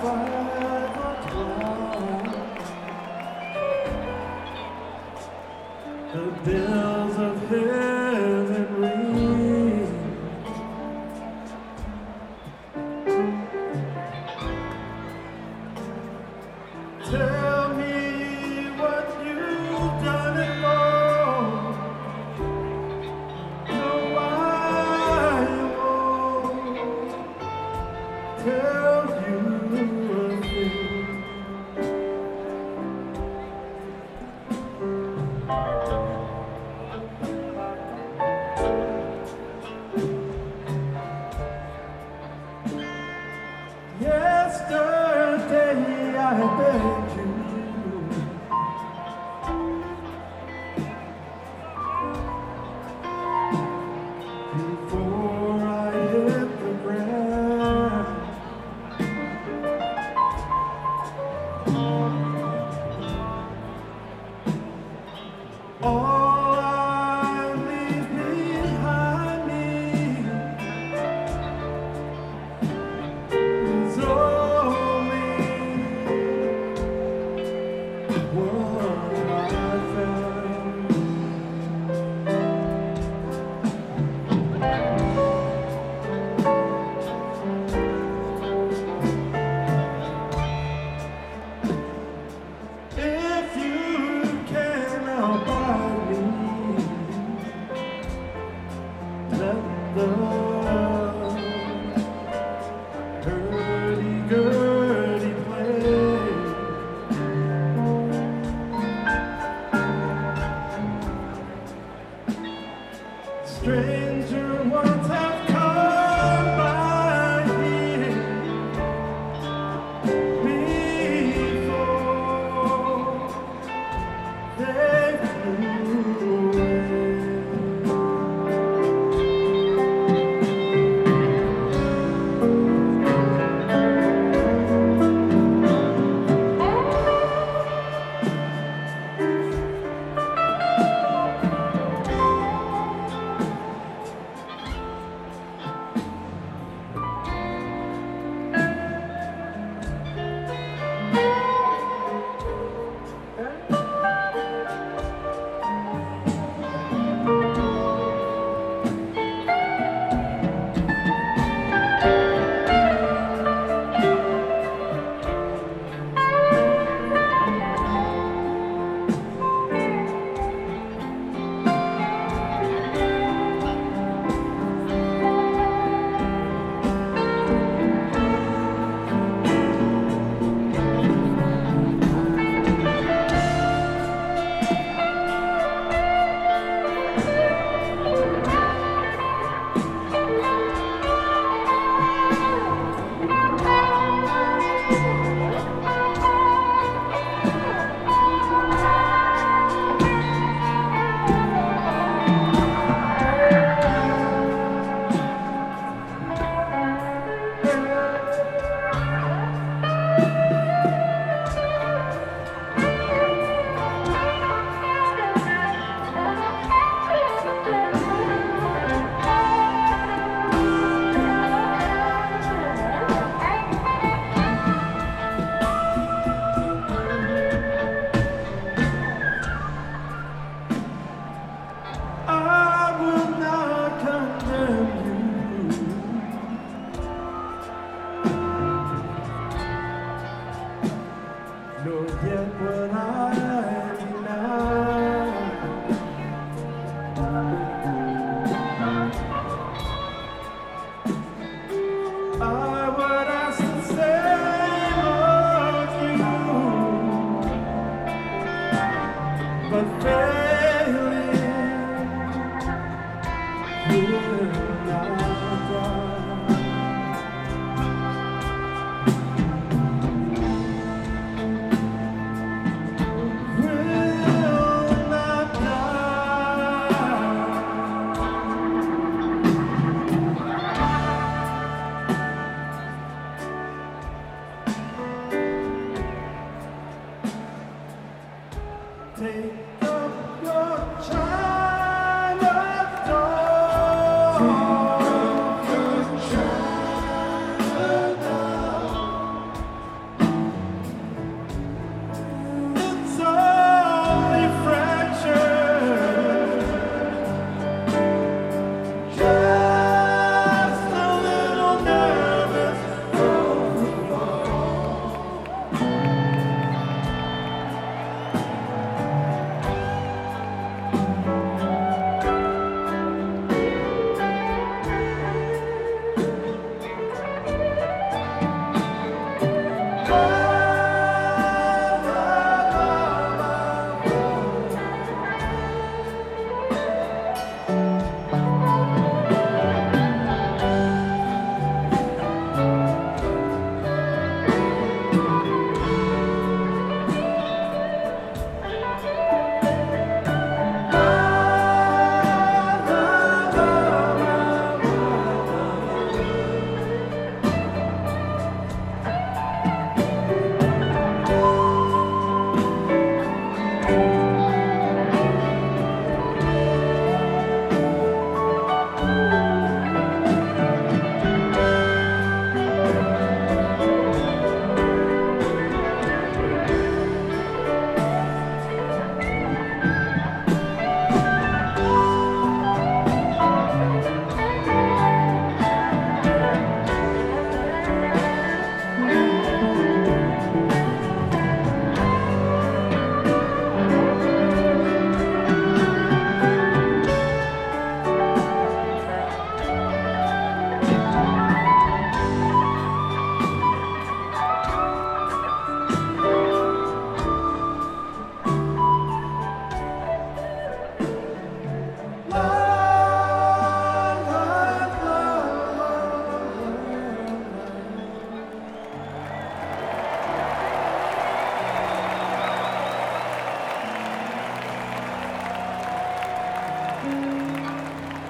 at Yesterday stranger world. You'll get what I take